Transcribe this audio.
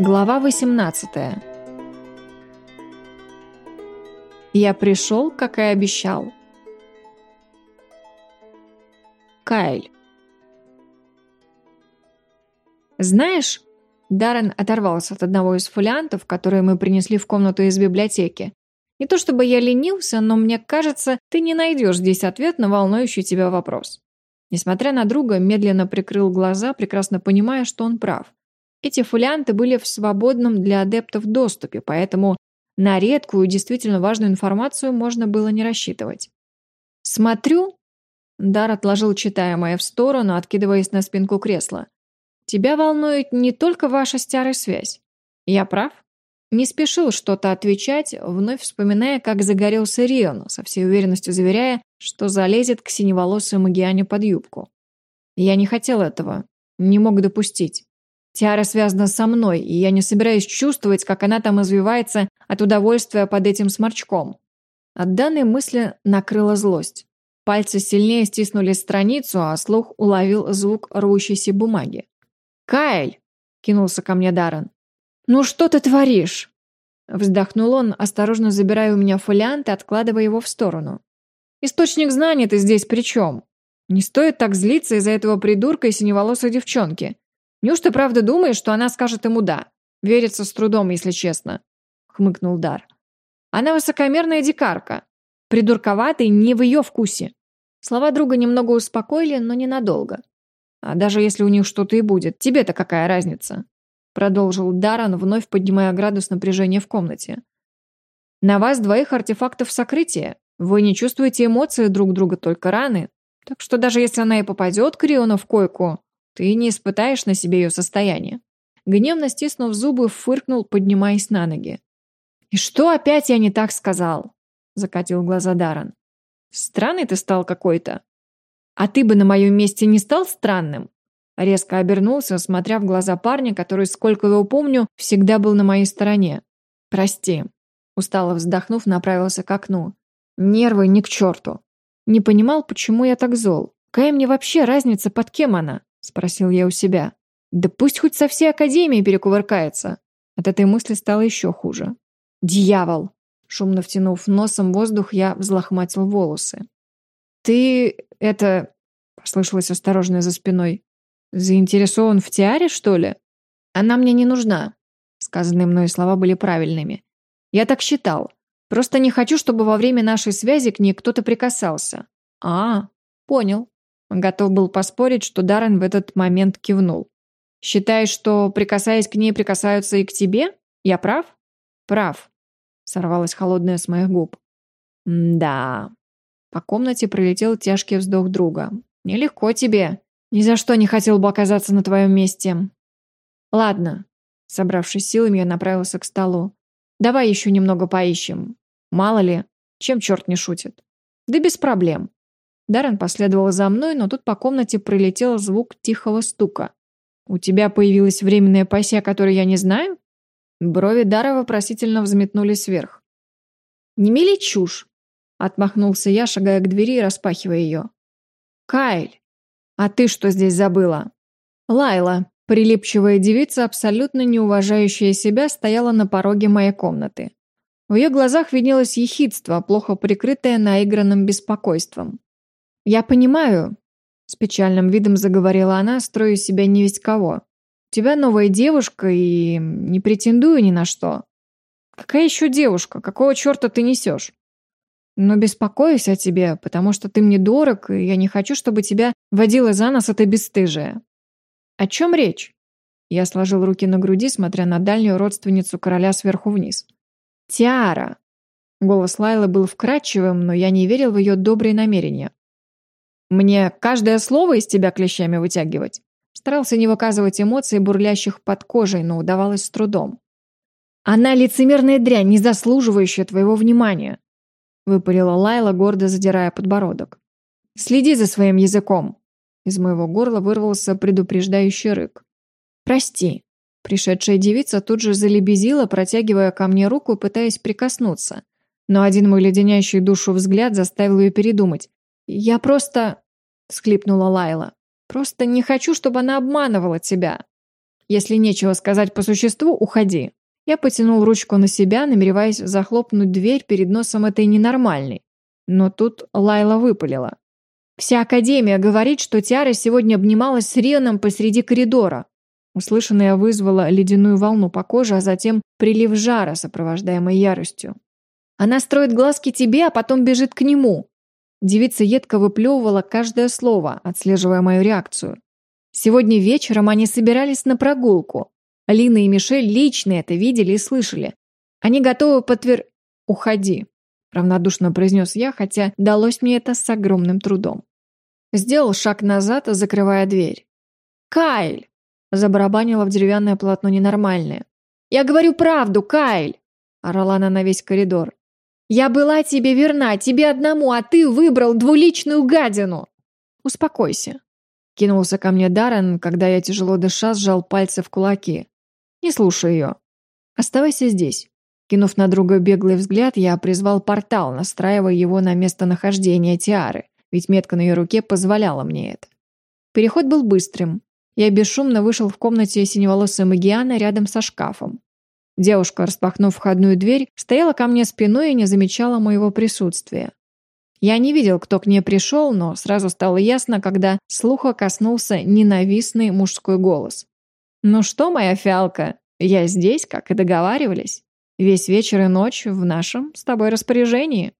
Глава 18 Я пришел, как и обещал. Кайль. Знаешь, Даррен оторвался от одного из фолиантов, которые мы принесли в комнату из библиотеки. Не то чтобы я ленился, но мне кажется, ты не найдешь здесь ответ на волнующий тебя вопрос. Несмотря на друга, медленно прикрыл глаза, прекрасно понимая, что он прав. Эти фолианты были в свободном для адептов доступе, поэтому на редкую, действительно важную информацию можно было не рассчитывать. «Смотрю...» Дар отложил читаемое в сторону, откидываясь на спинку кресла. «Тебя волнует не только ваша старая связь. Я прав?» Не спешил что-то отвечать, вновь вспоминая, как загорелся Рион, со всей уверенностью заверяя, что залезет к синеволосой Магиане под юбку. Я не хотел этого, не мог допустить. Тиара связана со мной, и я не собираюсь чувствовать, как она там извивается от удовольствия под этим сморчком. От данной мысли накрыла злость. Пальцы сильнее стиснули страницу, а слух уловил звук рвущейся бумаги. «Кайль!» — кинулся ко мне Даррен. «Ну что ты творишь?» Вздохнул он, осторожно забирая у меня фолиант и откладывая его в сторону. «Источник знаний ты здесь при чем? Не стоит так злиться из-за этого придурка и синеволосой девчонки. Неужто правда думаешь, что она скажет ему «да»? Верится с трудом, если честно», — хмыкнул Дар. «Она высокомерная дикарка. Придурковатый не в ее вкусе». Слова друга немного успокоили, но ненадолго. «А даже если у них что-то и будет, тебе-то какая разница?» Продолжил Даран, вновь поднимая градус напряжения в комнате. «На вас двоих артефактов сокрытия. Вы не чувствуете эмоции друг друга, только раны. Так что даже если она и попадет к Риону в койку, ты не испытаешь на себе ее состояние. Гневно стиснув зубы, фыркнул, поднимаясь на ноги. «И что опять я не так сказал?» Закатил глаза Даран. «Странный ты стал какой-то. А ты бы на моем месте не стал странным?» Резко обернулся, смотря в глаза парня, который, сколько его помню, всегда был на моей стороне. «Прости». Устало вздохнув, направился к окну. Нервы ни к черту. Не понимал, почему я так зол. Какая мне вообще разница, под кем она? — спросил я у себя. «Да пусть хоть со всей Академией перекувыркается!» От этой мысли стало еще хуже. «Дьявол!» Шумно втянув носом воздух, я взлохматил волосы. «Ты... это...» — послышалось осторожно за спиной. «Заинтересован в Тиаре, что ли?» «Она мне не нужна». Сказанные мной слова были правильными. «Я так считал. Просто не хочу, чтобы во время нашей связи к ней кто-то прикасался». «А, понял». Готов был поспорить, что Даррен в этот момент кивнул. «Считаешь, что, прикасаясь к ней, прикасаются и к тебе? Я прав?» «Прав», — сорвалась холодная с моих губ. «Да». По комнате пролетел тяжкий вздох друга. «Нелегко тебе. Ни за что не хотел бы оказаться на твоем месте». «Ладно». Собравшись силами, я направился к столу. «Давай еще немного поищем. Мало ли, чем черт не шутит». «Да без проблем. Даррен последовал за мной, но тут по комнате пролетел звук тихого стука. «У тебя появилась временная пассия, которой я не знаю?» Брови Дара вопросительно взметнулись вверх. «Не мели чушь!» Отмахнулся я, шагая к двери и распахивая ее. «Кайль! А ты что здесь забыла?» Лайла, прилипчивая девица, абсолютно не уважающая себя, стояла на пороге моей комнаты. В ее глазах виднелось ехидство, плохо прикрытое наигранным беспокойством. «Я понимаю», — с печальным видом заговорила она, строя себя не весть кого. «У тебя новая девушка и не претендую ни на что». «Какая еще девушка? Какого черта ты несешь?» «Но беспокоюсь о тебе, потому что ты мне дорог, и я не хочу, чтобы тебя водила за нос эта бесстыжая». «О чем речь?» Я сложил руки на груди, смотря на дальнюю родственницу короля сверху вниз. «Тиара!» Голос Лайлы был вкрадчивым, но я не верил в ее добрые намерения. Мне каждое слово из тебя клещами вытягивать. Старался не выказывать эмоций, бурлящих под кожей, но удавалось с трудом. «Она лицемерная дрянь, не заслуживающая твоего внимания», выпалила Лайла, гордо задирая подбородок. «Следи за своим языком!» Из моего горла вырвался предупреждающий рык. «Прости». Пришедшая девица тут же залебезила, протягивая ко мне руку, пытаясь прикоснуться. Но один мой леденящий душу взгляд заставил ее передумать. «Я просто...» — схлипнула Лайла. «Просто не хочу, чтобы она обманывала тебя». Если нечего сказать по существу, уходи. Я потянул ручку на себя, намереваясь захлопнуть дверь перед носом этой ненормальной. Но тут Лайла выпалила. Вся Академия говорит, что Тиара сегодня обнималась с Рианом посреди коридора. Услышанное вызвало ледяную волну по коже, а затем прилив жара, сопровождаемый яростью. Она строит глазки тебе, а потом бежит к нему. Девица едко выплевывала каждое слово, отслеживая мою реакцию. Сегодня вечером они собирались на прогулку. Лина и Мишель лично это видели и слышали. Они готовы подтвер... «Уходи», — равнодушно произнес я, хотя далось мне это с огромным трудом. Сделал шаг назад, закрывая дверь. «Кайль!» — забарабанила в деревянное полотно ненормальное. «Я говорю правду, Кайль!» — орала она на весь коридор. «Я была тебе верна, тебе одному, а ты выбрал двуличную гадину!» «Успокойся», — кинулся ко мне Даррен, когда я, тяжело дыша, сжал пальцы в кулаки. «Не слушай ее. Оставайся здесь». Кинув на друга беглый взгляд, я призвал портал, настраивая его на местонахождение Тиары, ведь метка на ее руке позволяла мне это. Переход был быстрым. Я бесшумно вышел в комнате синеволосой Магиана рядом со шкафом. Девушка, распахнув входную дверь, стояла ко мне спиной и не замечала моего присутствия. Я не видел, кто к ней пришел, но сразу стало ясно, когда слуха коснулся ненавистный мужской голос. «Ну что, моя фиалка, я здесь, как и договаривались. Весь вечер и ночь в нашем с тобой распоряжении».